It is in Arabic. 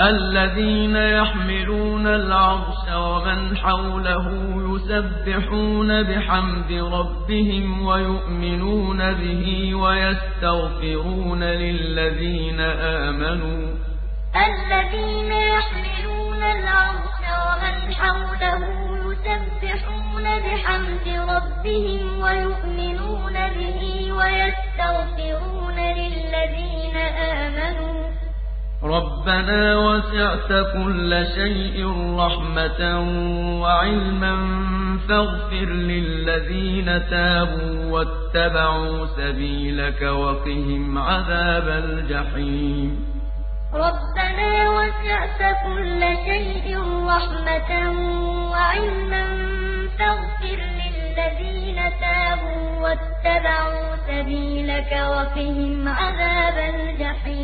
الذين يحملون العرش ومن حوله يسبحون بحمد ربهم ويؤمنون به ويستغفرون للذين آمنوا. الذين يحملون العرش ومن حوله يسبحون بحمد ربهم ويؤمنون به ويستغفرون ربنا وسعت كل شيء رحمة وعلما فاغفر للذين تابوا واتبعوا سبيلك وقهم عذاب الجحيم. ربنا وسعت كل شيء رحمة وعلما فاغفر للذين تابوا واتبعوا سبيلك وقهم عذاب الجحيم.